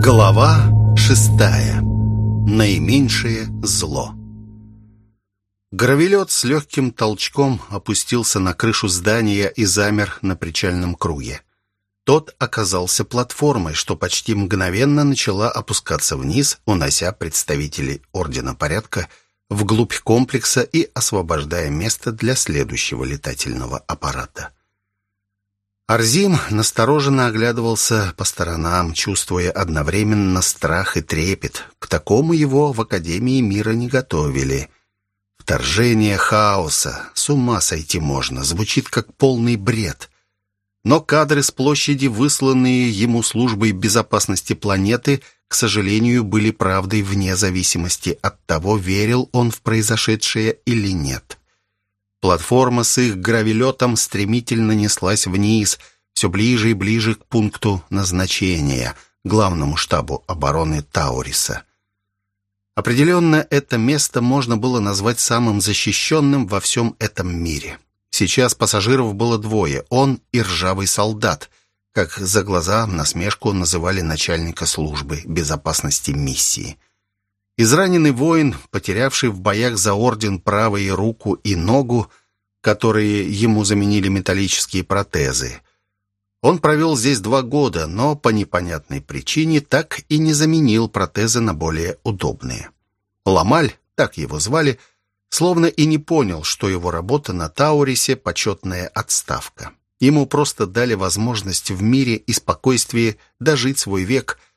Глава шестая. Наименьшее зло. Гравелет с легким толчком опустился на крышу здания и замер на причальном круге. Тот оказался платформой, что почти мгновенно начала опускаться вниз, унося представителей Ордена Порядка вглубь комплекса и освобождая место для следующего летательного аппарата. Арзим настороженно оглядывался по сторонам, чувствуя одновременно страх и трепет. К такому его в Академии мира не готовили. Вторжение хаоса. С ума сойти можно. Звучит как полный бред. Но кадры с площади, высланные ему службой безопасности планеты, к сожалению, были правдой вне зависимости от того, верил он в произошедшее или нет. Платформа с их гравелетом стремительно неслась вниз, все ближе и ближе к пункту назначения, главному штабу обороны Тауриса. Определенно, это место можно было назвать самым защищенным во всем этом мире. Сейчас пассажиров было двое, он и ржавый солдат, как за глаза насмешку называли начальника службы безопасности миссии. Израненный воин, потерявший в боях за орден правую руку и ногу, которые ему заменили металлические протезы. Он провел здесь два года, но по непонятной причине так и не заменил протезы на более удобные. Ламаль, так его звали, словно и не понял, что его работа на Таурисе – почетная отставка. Ему просто дали возможность в мире и спокойствии дожить свой век –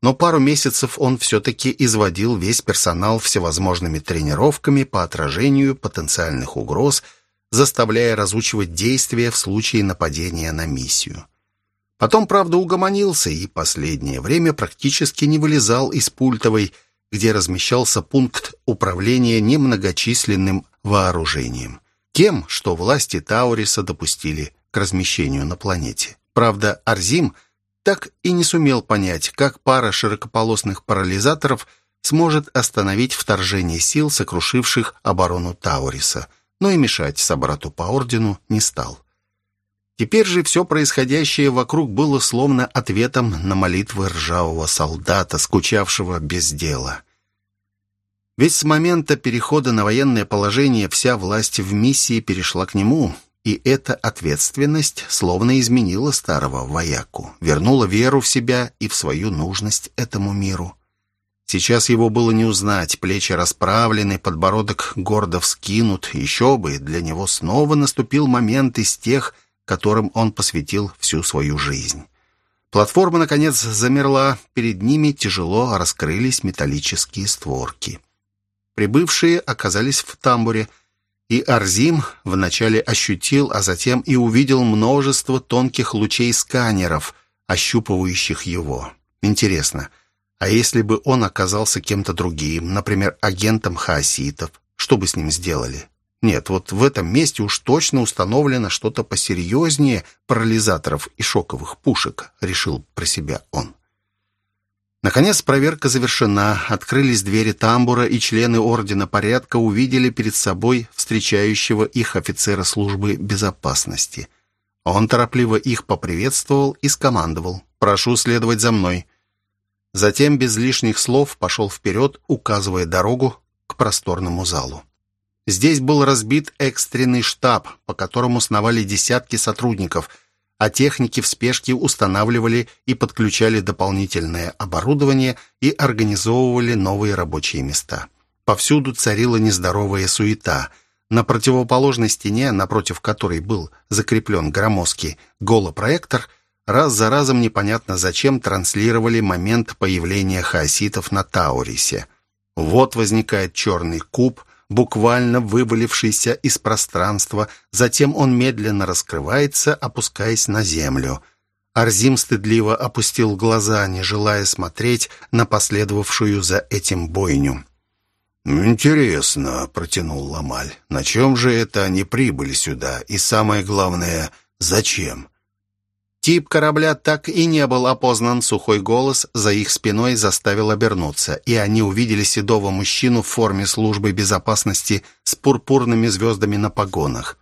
но пару месяцев он все-таки изводил весь персонал всевозможными тренировками по отражению потенциальных угроз, заставляя разучивать действия в случае нападения на миссию. Потом, правда, угомонился и последнее время практически не вылезал из пультовой, где размещался пункт управления немногочисленным вооружением. Тем, что власти Тауриса допустили к размещению на планете. Правда, Арзим – так и не сумел понять, как пара широкополосных парализаторов сможет остановить вторжение сил, сокрушивших оборону Тауриса, но и мешать собрату по ордену не стал. Теперь же все происходящее вокруг было словно ответом на молитвы ржавого солдата, скучавшего без дела. Ведь с момента перехода на военное положение вся власть в миссии перешла к нему — и эта ответственность словно изменила старого вояку, вернула веру в себя и в свою нужность этому миру. Сейчас его было не узнать, плечи расправлены, подбородок гордо вскинут, еще бы, для него снова наступил момент из тех, которым он посвятил всю свою жизнь. Платформа, наконец, замерла, перед ними тяжело раскрылись металлические створки. Прибывшие оказались в тамбуре, и Арзим вначале ощутил, а затем и увидел множество тонких лучей сканеров, ощупывающих его. Интересно, а если бы он оказался кем-то другим, например, агентом хаоситов, что бы с ним сделали? Нет, вот в этом месте уж точно установлено что-то посерьезнее парализаторов и шоковых пушек, решил про себя он. Наконец проверка завершена, открылись двери тамбура, и члены Ордена Порядка увидели перед собой встречающего их офицера службы безопасности. Он торопливо их поприветствовал и скомандовал «Прошу следовать за мной». Затем без лишних слов пошел вперед, указывая дорогу к просторному залу. Здесь был разбит экстренный штаб, по которому сновали десятки сотрудников – а техники в спешке устанавливали и подключали дополнительное оборудование и организовывали новые рабочие места. Повсюду царила нездоровая суета. На противоположной стене, напротив которой был закреплен громоздкий голопроектор, раз за разом непонятно зачем транслировали момент появления хаоситов на Таурисе. Вот возникает черный куб, буквально вывалившийся из пространства, затем он медленно раскрывается, опускаясь на землю. Арзим стыдливо опустил глаза, не желая смотреть на последовавшую за этим бойню. «Интересно», — протянул Ламаль, — «на чем же это они прибыли сюда? И самое главное, зачем?» Тип корабля так и не был опознан, сухой голос за их спиной заставил обернуться, и они увидели седого мужчину в форме службы безопасности с пурпурными звездами на погонах.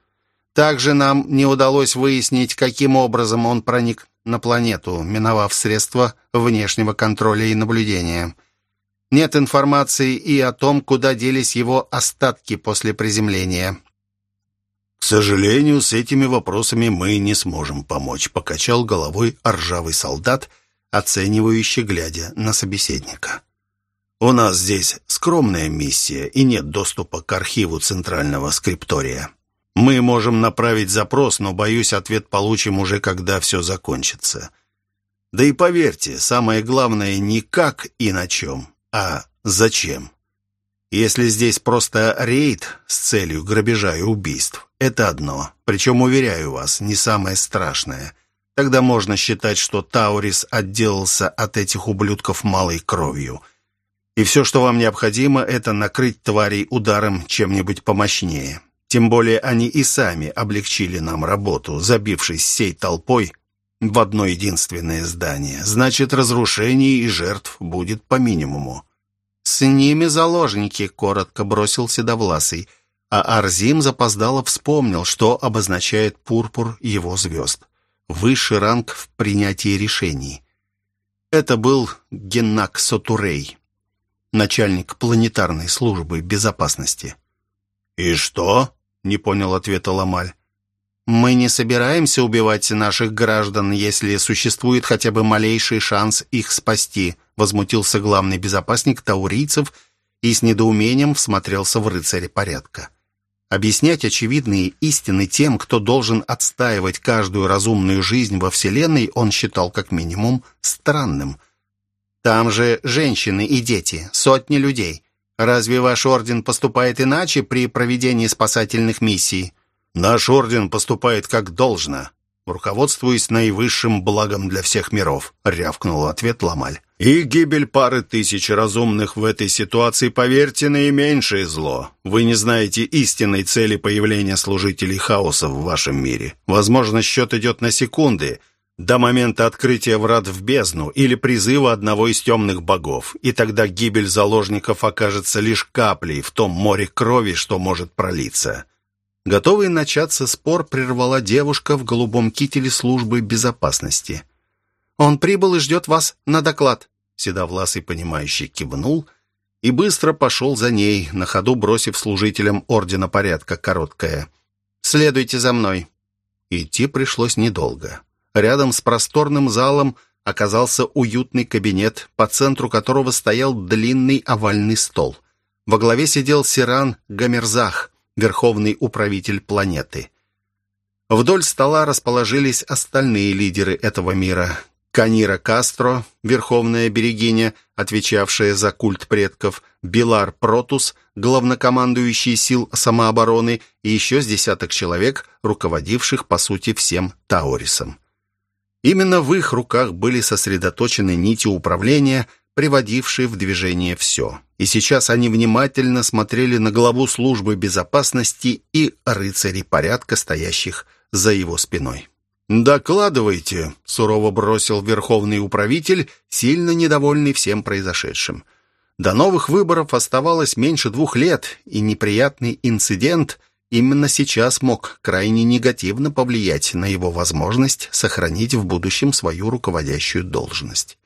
Также нам не удалось выяснить, каким образом он проник на планету, миновав средства внешнего контроля и наблюдения. Нет информации и о том, куда делись его остатки после приземления. «К сожалению, с этими вопросами мы не сможем помочь», — покачал головой ржавый солдат, оценивающий, глядя на собеседника. «У нас здесь скромная миссия, и нет доступа к архиву Центрального скриптория. Мы можем направить запрос, но, боюсь, ответ получим уже, когда все закончится. Да и поверьте, самое главное не как и на чем, а зачем. Если здесь просто рейд с целью грабежа и убийств, это одно, причем, уверяю вас, не самое страшное. Тогда можно считать, что Таурис отделался от этих ублюдков малой кровью. И все, что вам необходимо, это накрыть тварей ударом чем-нибудь помощнее. Тем более они и сами облегчили нам работу, забившись всей толпой в одно единственное здание. Значит, разрушений и жертв будет по минимуму. «С ними заложники», — коротко бросил Седовласый, а Арзим запоздало вспомнил, что обозначает пурпур его звезд. Высший ранг в принятии решений. Это был Геннак Сотурей, начальник планетарной службы безопасности. «И что?» не понял ответа Ламаль. «Мы не собираемся убивать наших граждан, если существует хотя бы малейший шанс их спасти», возмутился главный безопасник таурийцев и с недоумением всмотрелся в рыцаря порядка. Объяснять очевидные истины тем, кто должен отстаивать каждую разумную жизнь во Вселенной, он считал как минимум странным. «Там же женщины и дети, сотни людей. Разве ваш орден поступает иначе при проведении спасательных миссий? Наш орден поступает как должно, руководствуясь наивысшим благом для всех миров, рявкнул ответ Ламаль. И гибель пары тысяч разумных в этой ситуации, поверьте, наименьшее зло. Вы не знаете истинной цели появления служителей хаоса в вашем мире. Возможно, счет идет на секунды – до момента открытия врат в бездну или призыва одного из темных богов, и тогда гибель заложников окажется лишь каплей в том море крови, что может пролиться. Готовый начаться спор прервала девушка в голубом кителе службы безопасности. «Он прибыл и ждет вас на доклад», — седовласый понимающий кивнул и быстро пошел за ней, на ходу бросив служителям Ордена Порядка короткое. «Следуйте за мной». Идти пришлось недолго. Рядом с просторным залом оказался уютный кабинет, по центру которого стоял длинный овальный стол. Во главе сидел Сиран Гамерзах, верховный управитель планеты. Вдоль стола расположились остальные лидеры этого мира. Канира Кастро, верховная берегиня, отвечавшая за культ предков, Билар Протус, главнокомандующий сил самообороны и еще с десяток человек, руководивших, по сути, всем Таурисом. Именно в их руках были сосредоточены нити управления, приводившие в движение все. И сейчас они внимательно смотрели на главу службы безопасности и рыцарей порядка, стоящих за его спиной. «Докладывайте», — сурово бросил верховный управитель, сильно недовольный всем произошедшим. До новых выборов оставалось меньше двух лет, и неприятный инцидент именно сейчас мог крайне негативно повлиять на его возможность сохранить в будущем свою руководящую должность.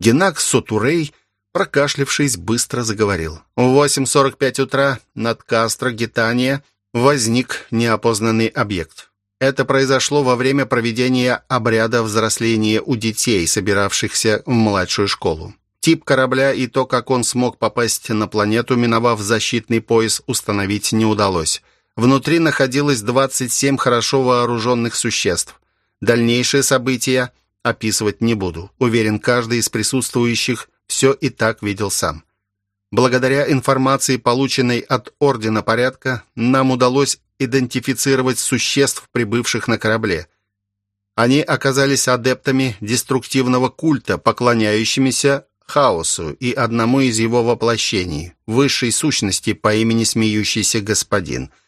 Геннак Сотурей, прокашлявшись, быстро заговорил. В 8.45 утра над Кастро, Гитания, возник неопознанный объект. Это произошло во время проведения обряда взросления у детей, собиравшихся в младшую школу. Тип корабля и то, как он смог попасть на планету, миновав защитный пояс, установить не удалось. Внутри находилось 27 хорошо вооруженных существ. Дальнейшие события описывать не буду. Уверен, каждый из присутствующих все и так видел сам. Благодаря информации, полученной от Ордена Порядка, нам удалось идентифицировать существ, прибывших на корабле. Они оказались адептами деструктивного культа, поклоняющимися хаосу и одному из его воплощений, высшей сущности по имени Смеющийся Господин –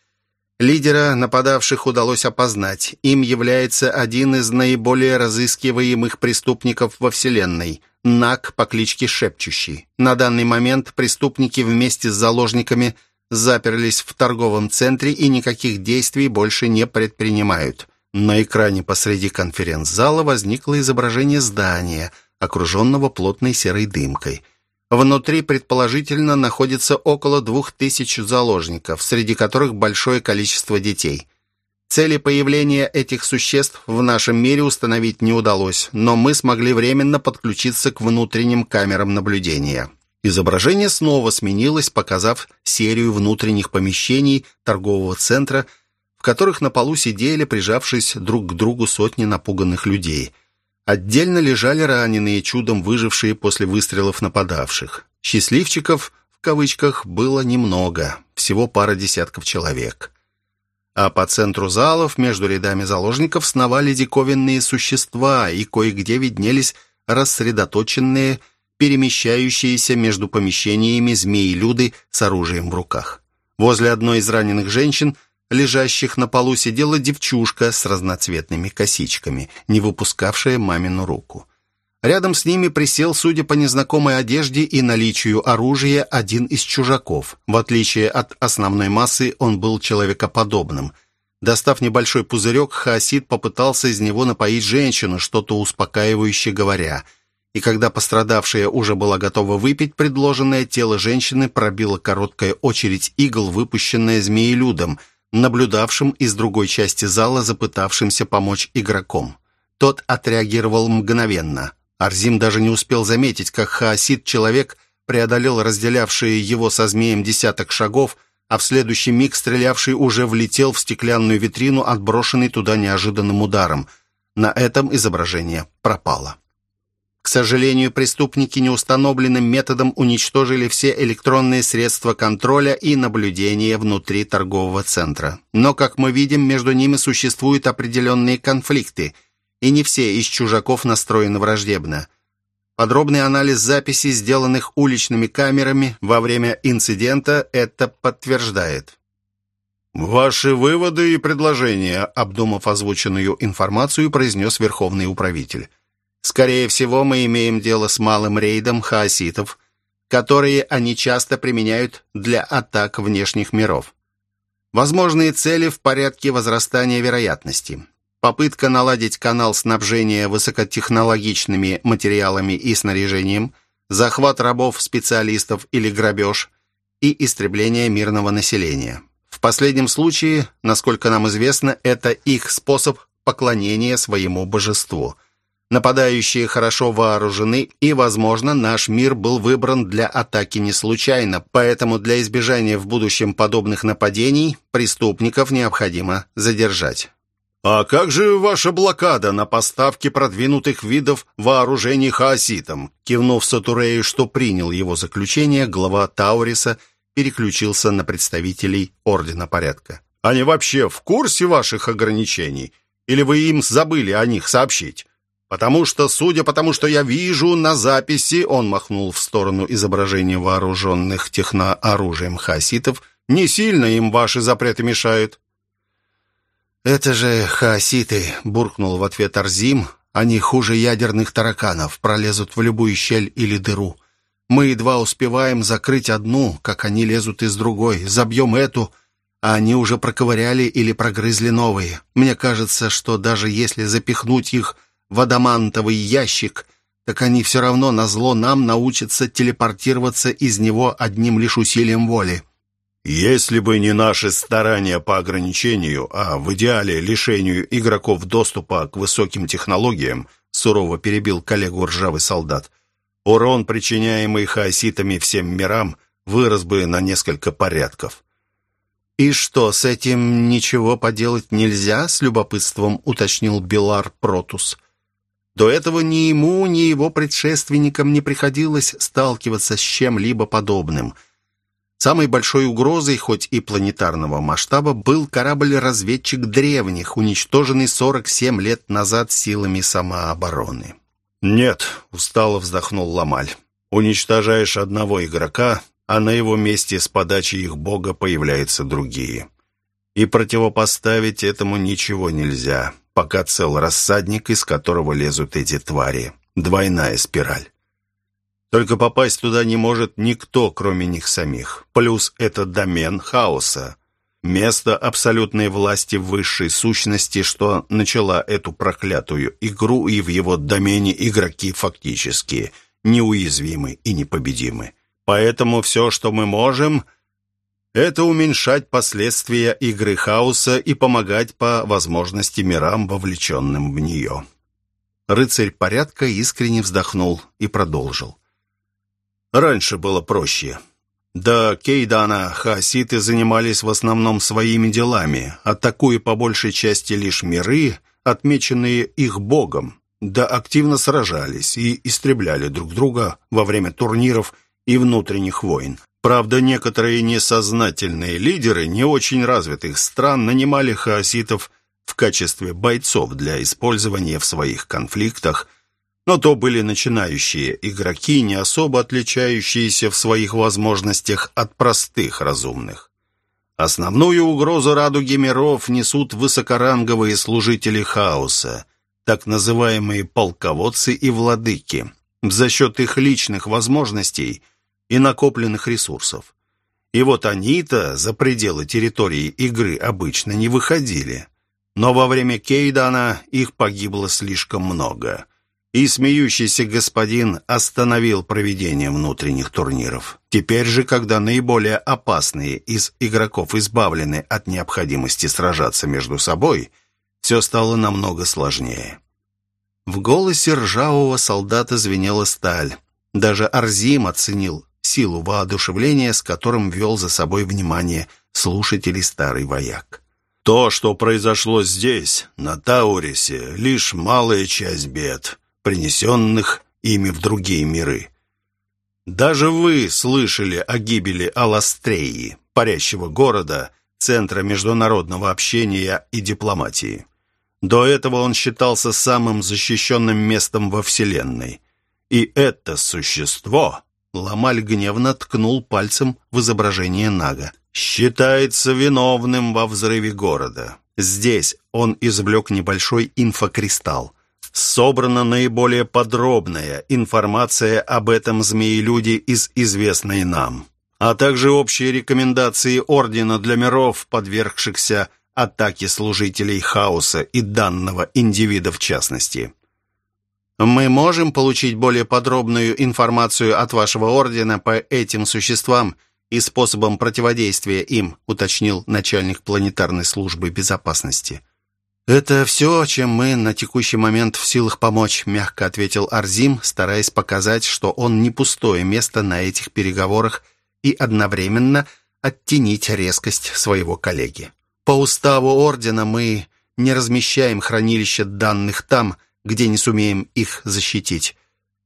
Лидера нападавших удалось опознать. Им является один из наиболее разыскиваемых преступников во Вселенной – Нак по кличке Шепчущий. На данный момент преступники вместе с заложниками заперлись в торговом центре и никаких действий больше не предпринимают. На экране посреди конференц-зала возникло изображение здания, окруженного плотной серой дымкой. Внутри, предположительно, находится около двух тысяч заложников, среди которых большое количество детей. Цели появления этих существ в нашем мире установить не удалось, но мы смогли временно подключиться к внутренним камерам наблюдения. Изображение снова сменилось, показав серию внутренних помещений торгового центра – в которых на полу сидели, прижавшись друг к другу сотни напуганных людей. Отдельно лежали раненые, чудом выжившие после выстрелов нападавших. «Счастливчиков» в кавычках было немного, всего пара десятков человек. А по центру залов между рядами заложников сновали диковинные существа, и кое-где виднелись рассредоточенные, перемещающиеся между помещениями змеи-люды с оружием в руках. Возле одной из раненых женщин – лежащих на полу сидела девчушка с разноцветными косичками, не выпускавшая мамину руку. Рядом с ними присел, судя по незнакомой одежде и наличию оружия, один из чужаков. В отличие от основной массы, он был человекоподобным. Достав небольшой пузырек, Хаосид попытался из него напоить женщину, что-то успокаивающе говоря. И когда пострадавшая уже была готова выпить, предложенное тело женщины пробило короткая очередь игл, выпущенная змеелюдом – наблюдавшим из другой части зала запытавшимся помочь игроком. Тот отреагировал мгновенно. Арзим даже не успел заметить, как хаосит-человек преодолел разделявшие его со змеем десяток шагов, а в следующий миг стрелявший уже влетел в стеклянную витрину, отброшенный туда неожиданным ударом. На этом изображение пропало. К сожалению, преступники неустановленным методом уничтожили все электронные средства контроля и наблюдения внутри торгового центра. Но, как мы видим, между ними существуют определенные конфликты, и не все из чужаков настроены враждебно. Подробный анализ записей, сделанных уличными камерами во время инцидента, это подтверждает. «Ваши выводы и предложения», обдумав озвученную информацию, произнес Верховный управитель. Скорее всего, мы имеем дело с малым рейдом хаоситов, которые они часто применяют для атак внешних миров. Возможные цели в порядке возрастания вероятности. Попытка наладить канал снабжения высокотехнологичными материалами и снаряжением, захват рабов-специалистов или грабеж и истребление мирного населения. В последнем случае, насколько нам известно, это их способ поклонения своему божеству – Нападающие хорошо вооружены, и, возможно, наш мир был выбран для атаки не случайно, поэтому для избежания в будущем подобных нападений преступников необходимо задержать. «А как же ваша блокада на поставки продвинутых видов вооружений хаоситам?» Кивнув Сатурею, что принял его заключение, глава Тауриса переключился на представителей Ордена Порядка. «Они вообще в курсе ваших ограничений? Или вы им забыли о них сообщить?» Потому что, судя по тому, что я вижу на записи, он махнул в сторону изображения вооруженных технооружием хаоситов, не сильно им ваши запреты мешают. «Это же хаоситы», — буркнул в ответ Арзим. «Они хуже ядерных тараканов, пролезут в любую щель или дыру. Мы едва успеваем закрыть одну, как они лезут из другой. Забьем эту, а они уже проковыряли или прогрызли новые. Мне кажется, что даже если запихнуть их в адамантовый ящик, так они все равно на зло нам научатся телепортироваться из него одним лишь усилием воли. Если бы не наши старания по ограничению, а в идеале лишению игроков доступа к высоким технологиям, сурово перебил коллегу ржавый солдат, урон, причиняемый хаоситами всем мирам, вырос бы на несколько порядков. «И что, с этим ничего поделать нельзя?» — с любопытством уточнил Белар Протус. До этого ни ему, ни его предшественникам не приходилось сталкиваться с чем-либо подобным. Самой большой угрозой, хоть и планетарного масштаба, был корабль-разведчик древних, уничтоженный 47 лет назад силами самообороны. «Нет», — устало вздохнул Ламаль, — «уничтожаешь одного игрока, а на его месте с подачи их бога появляются другие. И противопоставить этому ничего нельзя пока цел рассадник, из которого лезут эти твари. Двойная спираль. Только попасть туда не может никто, кроме них самих. Плюс это домен хаоса. Место абсолютной власти высшей сущности, что начала эту проклятую игру, и в его домене игроки фактически неуязвимы и непобедимы. Поэтому все, что мы можем, это уменьшать последствия игры хаоса и помогать по возможности мирам, вовлеченным в нее. Рыцарь порядка искренне вздохнул и продолжил. Раньше было проще. До Кейдана хаоситы занимались в основном своими делами, атакуя по большей части лишь миры, отмеченные их богом, да активно сражались и истребляли друг друга во время турниров и внутренних войн. Правда, некоторые несознательные лидеры не очень развитых стран нанимали хаоситов в качестве бойцов для использования в своих конфликтах – но то были начинающие игроки, не особо отличающиеся в своих возможностях от простых разумных. Основную угрозу радуги миров несут высокоранговые служители хаоса, так называемые полководцы и владыки, за счет их личных возможностей и накопленных ресурсов. И вот они-то за пределы территории игры обычно не выходили. Но во время Кейдана их погибло слишком много и смеющийся господин остановил проведение внутренних турниров. Теперь же, когда наиболее опасные из игроков избавлены от необходимости сражаться между собой, все стало намного сложнее. В голосе ржавого солдата звенела сталь. Даже Арзим оценил силу воодушевления, с которым вел за собой внимание слушателей старый вояк. «То, что произошло здесь, на Таурисе, лишь малая часть бед принесенных ими в другие миры. Даже вы слышали о гибели Аластреи, парящего города, центра международного общения и дипломатии. До этого он считался самым защищенным местом во Вселенной. И это существо, Ламаль гневно ткнул пальцем в изображение Нага, считается виновным во взрыве города. Здесь он извлек небольшой инфокристалл собрана наиболее подробная информация об этом змеелюде из известной нам, а также общие рекомендации Ордена для миров, подвергшихся атаке служителей хаоса и данного индивида в частности. «Мы можем получить более подробную информацию от вашего Ордена по этим существам и способам противодействия им», уточнил начальник планетарной службы безопасности. «Это все, чем мы на текущий момент в силах помочь», мягко ответил Арзим, стараясь показать, что он не пустое место на этих переговорах и одновременно оттенить резкость своего коллеги. «По уставу Ордена мы не размещаем хранилище данных там, где не сумеем их защитить.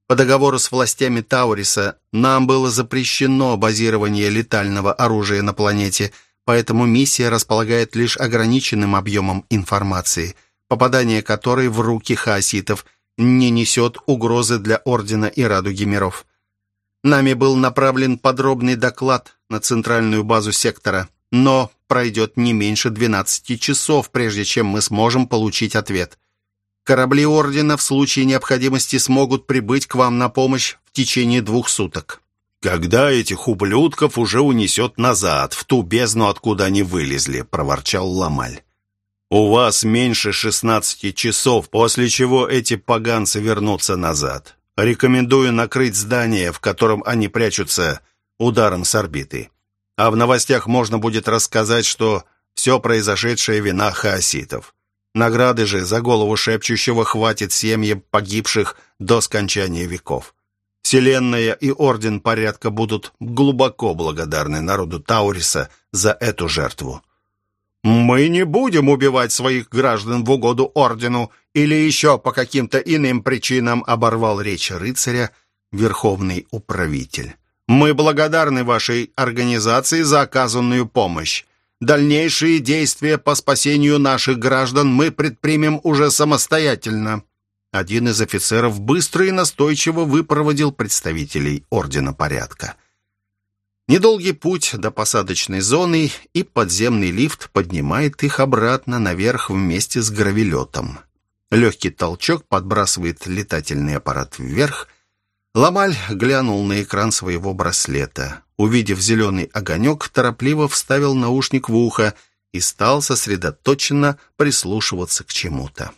По договору с властями Тауриса нам было запрещено базирование летального оружия на планете – поэтому миссия располагает лишь ограниченным объемом информации, попадание которой в руки хаоситов не несет угрозы для Ордена и Радуги миров. Нами был направлен подробный доклад на центральную базу сектора, но пройдет не меньше 12 часов, прежде чем мы сможем получить ответ. Корабли Ордена в случае необходимости смогут прибыть к вам на помощь в течение двух суток когда этих ублюдков уже унесет назад, в ту бездну, откуда они вылезли», — проворчал Ламаль. «У вас меньше шестнадцати часов, после чего эти поганцы вернутся назад. Рекомендую накрыть здание, в котором они прячутся, ударом с орбиты. А в новостях можно будет рассказать, что все произошедшее вина хаоситов. Награды же за голову шепчущего хватит семьям погибших до скончания веков. Вселенная и Орден Порядка будут глубоко благодарны народу Тауриса за эту жертву. «Мы не будем убивать своих граждан в угоду Ордену или еще по каким-то иным причинам», оборвал речь рыцаря Верховный Управитель. «Мы благодарны вашей организации за оказанную помощь. Дальнейшие действия по спасению наших граждан мы предпримем уже самостоятельно». Один из офицеров быстро и настойчиво выпроводил представителей Ордена Порядка. Недолгий путь до посадочной зоны, и подземный лифт поднимает их обратно наверх вместе с гравелетом. Легкий толчок подбрасывает летательный аппарат вверх, Ламаль глянул на экран своего браслета. Увидев зеленый огонек, торопливо вставил наушник в ухо и стал сосредоточенно прислушиваться к чему-то.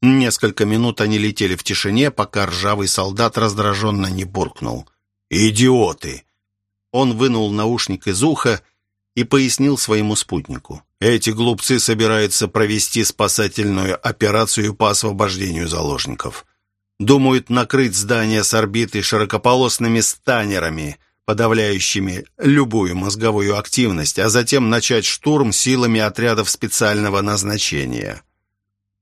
Несколько минут они летели в тишине, пока ржавый солдат раздраженно не буркнул. «Идиоты!» Он вынул наушник из уха и пояснил своему спутнику. «Эти глупцы собираются провести спасательную операцию по освобождению заложников. Думают накрыть здание с орбиты широкополосными станерами, подавляющими любую мозговую активность, а затем начать штурм силами отрядов специального назначения».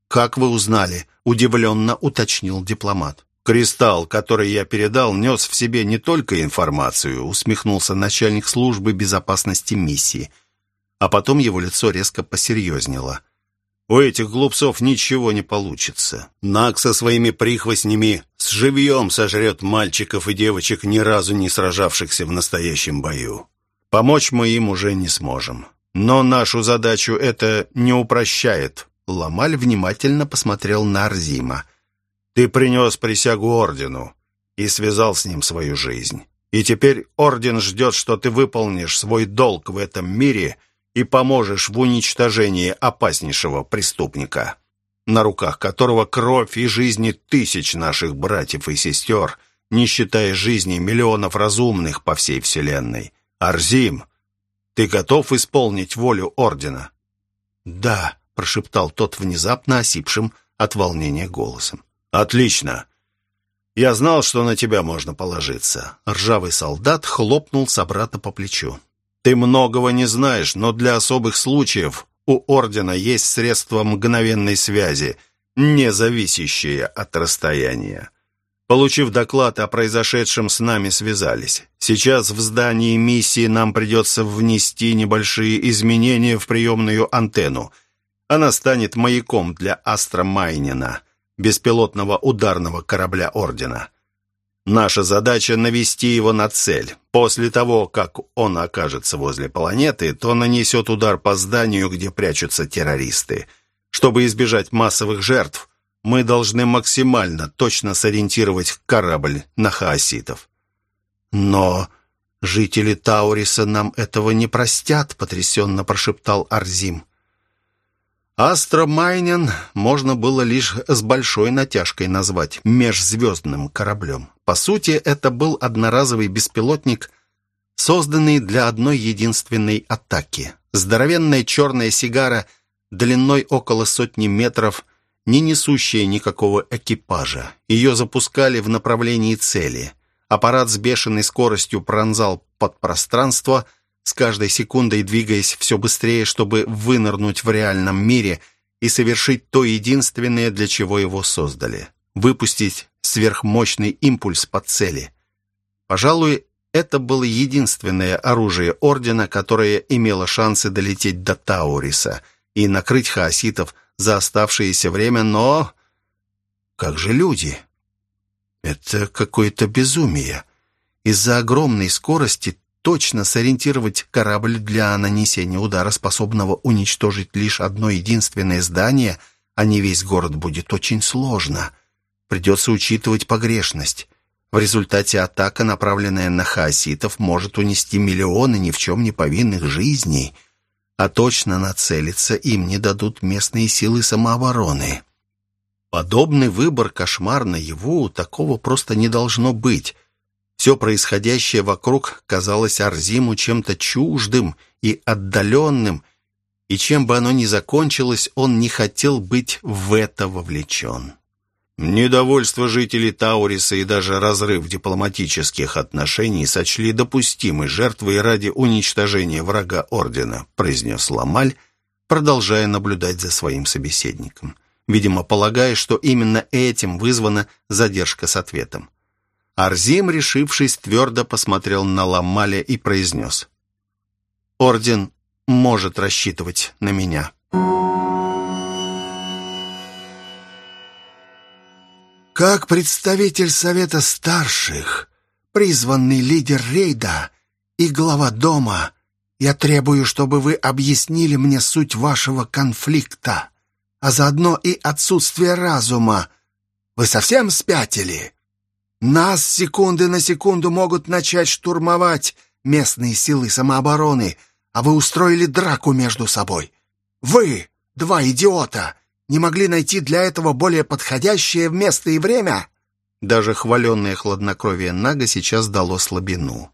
«Как вы узнали?» — удивленно уточнил дипломат. «Кристалл, который я передал, нес в себе не только информацию», — усмехнулся начальник службы безопасности миссии. А потом его лицо резко посерьезнело. «У этих глупцов ничего не получится. Нак со своими прихвостнями с живьем сожрет мальчиков и девочек, ни разу не сражавшихся в настоящем бою. Помочь мы им уже не сможем. Но нашу задачу это не упрощает. Ламаль внимательно посмотрел на Арзима. «Ты принес присягу ордену и связал с ним свою жизнь. И теперь орден ждет, что ты выполнишь свой долг в этом мире и поможешь в уничтожении опаснейшего преступника, на руках которого кровь и жизни тысяч наших братьев и сестер, не считая жизни миллионов разумных по всей вселенной. Арзим, ты готов исполнить волю ордена?» «Да», прошептал тот внезапно осипшим от волнения голосом. «Отлично! Я знал, что на тебя можно положиться». Ржавый солдат хлопнул собрата по плечу. «Ты многого не знаешь, но для особых случаев у Ордена есть средства мгновенной связи, не зависящие от расстояния. Получив доклад о произошедшем, с нами связались. Сейчас в здании миссии нам придется внести небольшие изменения в приемную антенну – она станет маяком для Астромайнина, беспилотного ударного корабля Ордена. Наша задача — навести его на цель. После того, как он окажется возле планеты, то нанесет удар по зданию, где прячутся террористы. Чтобы избежать массовых жертв, мы должны максимально точно сориентировать корабль на хаоситов. Но жители Тауриса нам этого не простят, потрясенно прошептал Арзим. Астромайнен можно было лишь с большой натяжкой назвать межзвездным кораблем. По сути, это был одноразовый беспилотник, созданный для одной единственной атаки. Здоровенная черная сигара длиной около сотни метров, не несущая никакого экипажа. Ее запускали в направлении цели. Аппарат с бешеной скоростью пронзал подпространство – с каждой секундой двигаясь все быстрее, чтобы вынырнуть в реальном мире и совершить то единственное, для чего его создали — выпустить сверхмощный импульс по цели. Пожалуй, это было единственное оружие Ордена, которое имело шансы долететь до Тауриса и накрыть хаоситов за оставшееся время, но... Как же люди? Это какое-то безумие. Из-за огромной скорости точно сориентировать корабль для нанесения удара, способного уничтожить лишь одно единственное здание, а не весь город, будет очень сложно. Придется учитывать погрешность. В результате атака, направленная на хаоситов, может унести миллионы ни в чем не повинных жизней, а точно нацелиться им не дадут местные силы самообороны. Подобный выбор кошмар наяву, такого просто не должно быть. Все происходящее вокруг казалось Арзиму чем-то чуждым и отдаленным, и чем бы оно ни закончилось, он не хотел быть в это вовлечен. Недовольство жителей Тауриса и даже разрыв дипломатических отношений сочли допустимой жертвой ради уничтожения врага Ордена, произнес Ламаль, продолжая наблюдать за своим собеседником, видимо, полагая, что именно этим вызвана задержка с ответом. Арзим, решившись, твердо посмотрел на Ламаля и произнес. «Орден может рассчитывать на меня». Как представитель Совета Старших, призванный лидер рейда и глава дома, я требую, чтобы вы объяснили мне суть вашего конфликта, а заодно и отсутствие разума. Вы совсем спятили?» Нас секунды на секунду могут начать штурмовать местные силы самообороны, а вы устроили драку между собой. Вы, два идиота, не могли найти для этого более подходящее место и время?» Даже хваленное хладнокровие Нага сейчас дало слабину.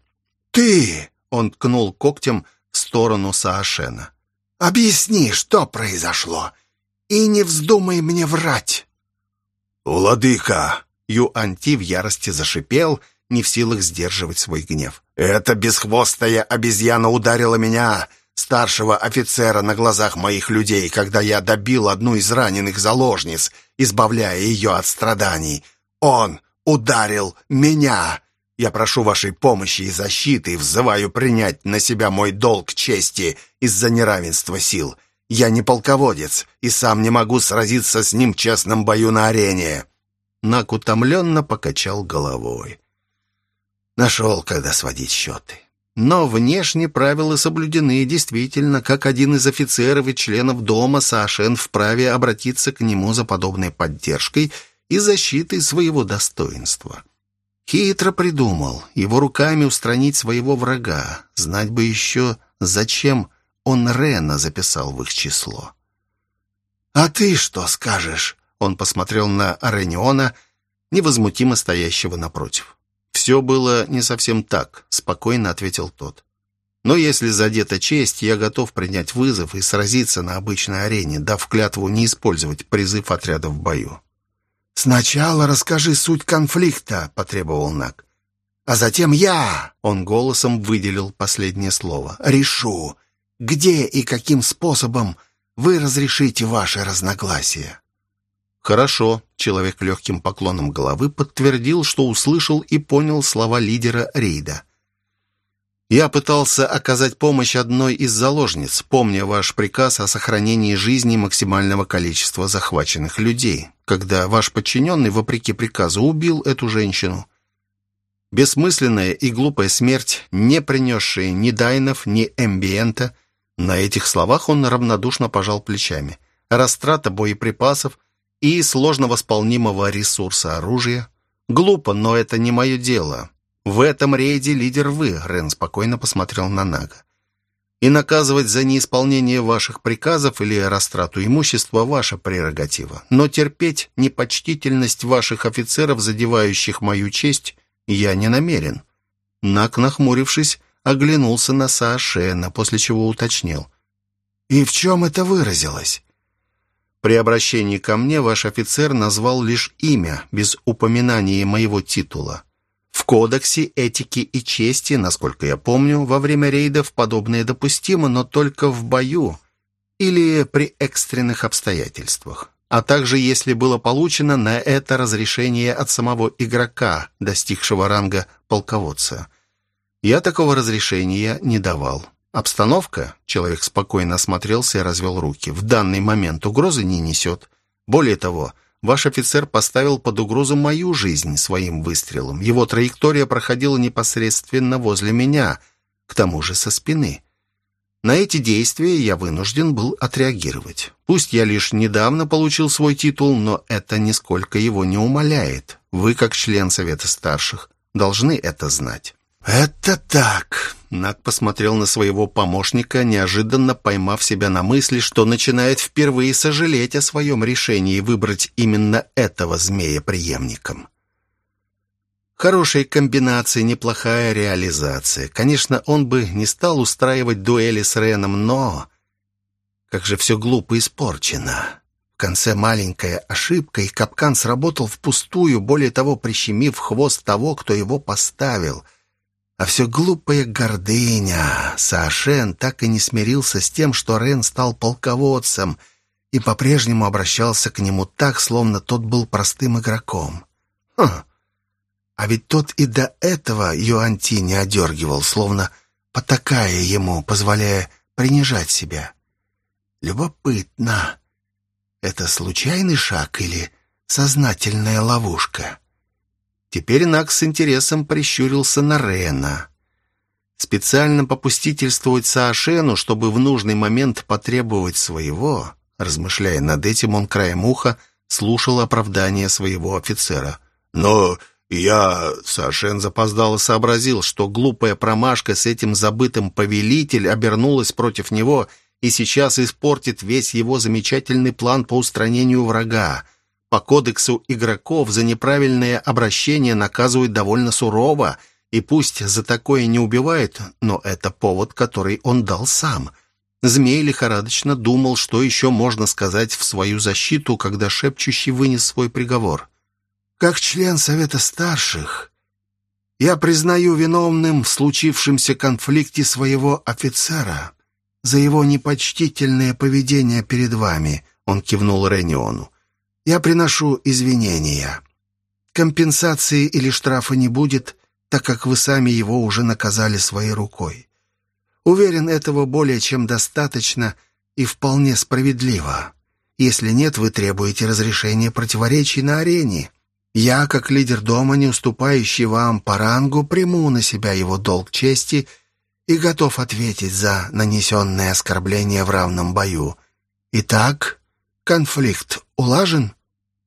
«Ты!» — он ткнул когтем в сторону Саашена. «Объясни, что произошло, и не вздумай мне врать!» «Владыка!» — Юанти в ярости зашипел, не в силах сдерживать свой гнев. «Эта бесхвостая обезьяна ударила меня, старшего офицера, на глазах моих людей, когда я добил одну из раненых заложниц, избавляя ее от страданий. Он ударил меня. Я прошу вашей помощи и защиты и взываю принять на себя мой долг чести из-за неравенства сил. Я не полководец и сам не могу сразиться с ним в честном бою на арене». Нак утомленно покачал головой. Нашел, когда сводить счеты. Но внешние правила соблюдены, действительно, как один из офицеров и членов дома Сашен вправе обратиться к нему за подобной поддержкой и защитой своего достоинства. Хитро придумал, его руками устранить своего врага. Знать бы еще, зачем он Рена записал в их число. «А ты что скажешь?» Он посмотрел на Арениона, невозмутимо стоящего напротив. «Все было не совсем так», — спокойно ответил тот. «Но если задета честь, я готов принять вызов и сразиться на обычной арене, дав клятву не использовать призыв отряда в бою». «Сначала расскажи суть конфликта», — потребовал Нак. «А затем я», — он голосом выделил последнее слово, — «решу, где и каким способом вы разрешите ваши разногласия». «Хорошо», — человек легким поклоном головы подтвердил, что услышал и понял слова лидера рейда. Я пытался оказать помощь одной из заложниц, помня ваш приказ о сохранении жизни максимального количества захваченных людей, когда ваш подчиненный, вопреки приказу, убил эту женщину. Бессмысленная и глупая смерть, не принесшая ни дайнов, ни эмбиента. На этих словах он равнодушно пожал плечами. Растрата боеприпасов и сложно восполнимого ресурса оружия. Глупо, но это не мое дело. «В этом рейде лидер вы», — Рен спокойно посмотрел на Нага. «И наказывать за неисполнение ваших приказов или растрату имущества — ваша прерогатива. Но терпеть непочтительность ваших офицеров, задевающих мою честь, я не намерен». Наг, нахмурившись, оглянулся на Саашена, после чего уточнил. «И в чем это выразилось?» При обращении ко мне ваш офицер назвал лишь имя, без упоминания моего титула. В кодексе этики и чести, насколько я помню, во время рейдов подобное допустимо, но только в бою или при экстренных обстоятельствах, а также если было получено на это разрешение от самого игрока, достигшего ранга полководца. Я такого разрешения не давал. Обстановка, человек спокойно осмотрелся и развел руки, в данный момент угрозы не несет. Более того, Ваш офицер поставил под угрозу мою жизнь своим выстрелом. Его траектория проходила непосредственно возле меня, к тому же со спины. На эти действия я вынужден был отреагировать. Пусть я лишь недавно получил свой титул, но это нисколько его не умаляет. Вы, как член Совета Старших, должны это знать. «Это так!» Нак посмотрел на своего помощника, неожиданно поймав себя на мысли, что начинает впервые сожалеть о своем решении выбрать именно этого змея преемником. Хорошая комбинация, неплохая реализация. Конечно, он бы не стал устраивать дуэли с Реном, но... Как же все глупо испорчено. В конце маленькая ошибка, и капкан сработал впустую, более того, прищемив хвост того, кто его поставил — а все глупая гордыня. Саошен так и не смирился с тем, что Рен стал полководцем и по-прежнему обращался к нему так, словно тот был простым игроком. Хм. А ведь тот и до этого Юанти не одергивал, словно потакая ему, позволяя принижать себя. Любопытно. Это случайный шаг или сознательная ловушка? Теперь Накс с интересом прищурился на Рена. Специально попустительствовать Саошену, чтобы в нужный момент потребовать своего, размышляя над этим, он краем уха слушал оправдание своего офицера. «Но «Я...» — Сашен запоздало сообразил, что глупая промашка с этим забытым повелитель обернулась против него и сейчас испортит весь его замечательный план по устранению врага. По кодексу игроков за неправильное обращение наказывают довольно сурово, и пусть за такое не убивают, но это повод, который он дал сам. Змей лихорадочно думал, что еще можно сказать в свою защиту, когда шепчущий вынес свой приговор. Как член Совета Старших, я признаю виновным в случившемся конфликте своего офицера за его непочтительное поведение перед вами, он кивнул Рениону. Я приношу извинения. Компенсации или штрафа не будет, так как вы сами его уже наказали своей рукой. Уверен, этого более чем достаточно и вполне справедливо. Если нет, вы требуете разрешения противоречий на арене. Я, как лидер дома, не уступающий вам по рангу, приму на себя его долг чести и готов ответить за нанесенное оскорбление в равном бою. Итак, конфликт улажен?»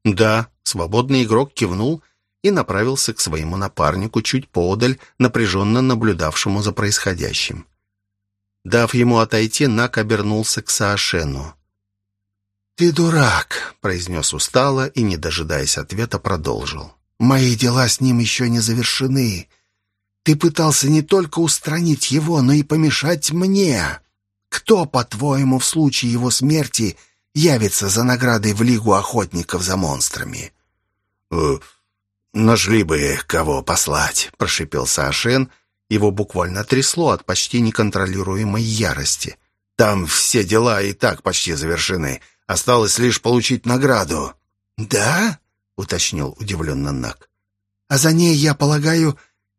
«Да», — свободный игрок кивнул и направился к своему напарнику чуть поодаль, напряженно наблюдавшему за происходящим. Дав ему отойти, Нак обернулся к Саошену. «Ты дурак», — произнес устало и, не дожидаясь ответа, продолжил. «Мои дела с ним еще не завершены. Ты пытался не только устранить его, но и помешать мне. Кто, по-твоему, в случае его смерти явится за наградой в Лигу охотников за монстрами?» «Э, «Нашли бы кого послать», — прошипел Саошен. Его буквально трясло от почти неконтролируемой ярости. «Там все дела и так почти завершены. Осталось лишь получить награду». «Да?» — уточнил удивленно Нак. «А за ней, я полагаю,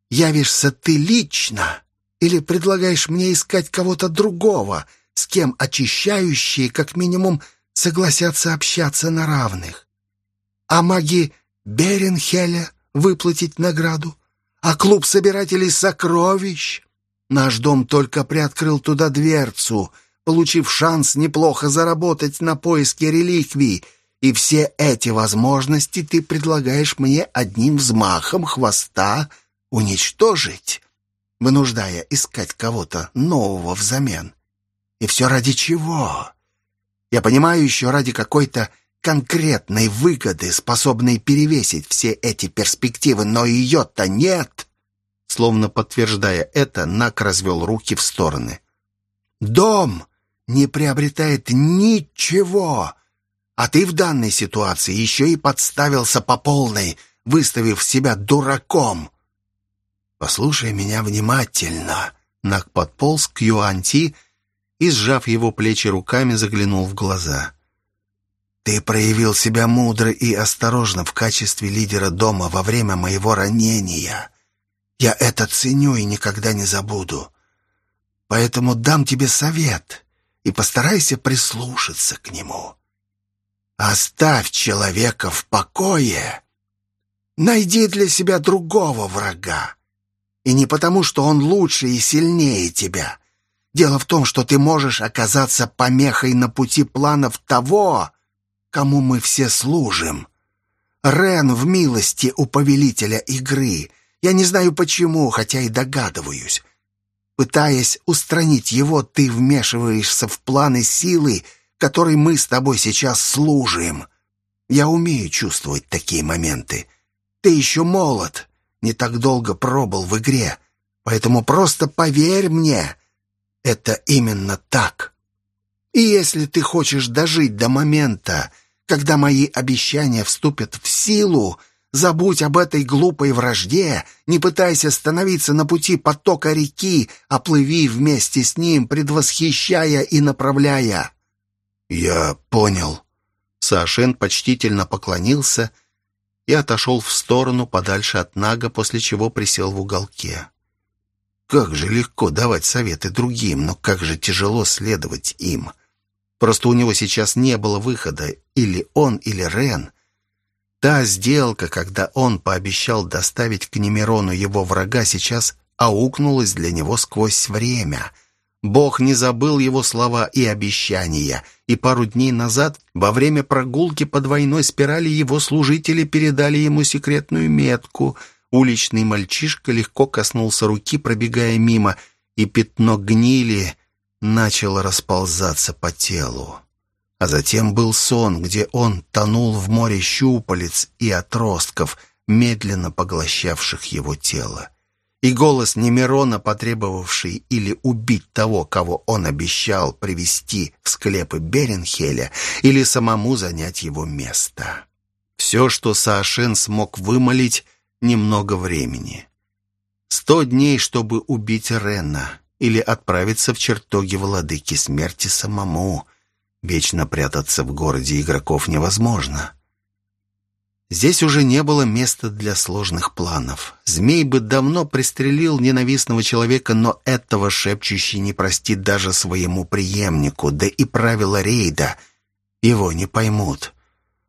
явишься ты лично? Или предлагаешь мне искать кого-то другого, с кем очищающие, как минимум, согласятся общаться на равных? А маги Беренхеля выплатить награду? А клуб собирателей сокровищ? Наш дом только приоткрыл туда дверцу — получив шанс неплохо заработать на поиске реликвий, и все эти возможности ты предлагаешь мне одним взмахом хвоста уничтожить, вынуждая искать кого-то нового взамен. И все ради чего? Я понимаю, еще ради какой-то конкретной выгоды, способной перевесить все эти перспективы, но ее-то нет. Словно подтверждая это, Нак развел руки в стороны. «Дом не приобретает ничего. А ты в данной ситуации еще и подставился по полной, выставив себя дураком. Послушай меня внимательно. Нак подполз к Юанти и, сжав его плечи руками, заглянул в глаза. Ты проявил себя мудро и осторожно в качестве лидера дома во время моего ранения. Я это ценю и никогда не забуду. Поэтому дам тебе совет и постарайся прислушаться к нему. Оставь человека в покое. Найди для себя другого врага. И не потому, что он лучше и сильнее тебя. Дело в том, что ты можешь оказаться помехой на пути планов того, кому мы все служим. Рен в милости у повелителя игры. Я не знаю почему, хотя и догадываюсь. Пытаясь устранить его, ты вмешиваешься в планы силы, которой мы с тобой сейчас служим. Я умею чувствовать такие моменты. Ты еще молод, не так долго пробыл в игре, поэтому просто поверь мне, это именно так. И если ты хочешь дожить до момента, когда мои обещания вступят в силу, Забудь об этой глупой вражде, не пытайся становиться на пути потока реки, а плыви вместе с ним, предвосхищая и направляя». «Я понял». Сашен почтительно поклонился и отошел в сторону подальше от Нага, после чего присел в уголке. Как же легко давать советы другим, но как же тяжело следовать им. Просто у него сейчас не было выхода, или он, или Рен — Та сделка, когда он пообещал доставить к Немирону его врага, сейчас аукнулась для него сквозь время. Бог не забыл его слова и обещания, и пару дней назад, во время прогулки по двойной спирали, его служители передали ему секретную метку — Уличный мальчишка легко коснулся руки, пробегая мимо, и пятно гнили начало расползаться по телу. А затем был сон, где он тонул в море щупалец и отростков, медленно поглощавших его тело. И голос Немирона, потребовавший или убить того, кого он обещал привести в склепы Беренхеля, или самому занять его место. Все, что Саошен смог вымолить, немного времени. Сто дней, чтобы убить Рена, или отправиться в чертоги владыки смерти самому. Вечно прятаться в городе игроков невозможно. Здесь уже не было места для сложных планов. Змей бы давно пристрелил ненавистного человека, но этого шепчущий не простит даже своему преемнику, да и правила рейда его не поймут.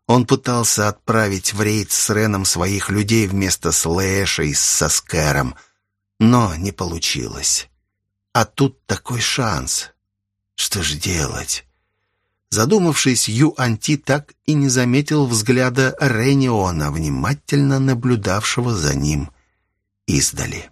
Он пытался отправить в рейд с Реном своих людей вместо Слэша и Скэром, но не получилось. А тут такой шанс. Что же делать? Задумавшись, Ю Анти так и не заметил взгляда Рениона, внимательно наблюдавшего за ним издали.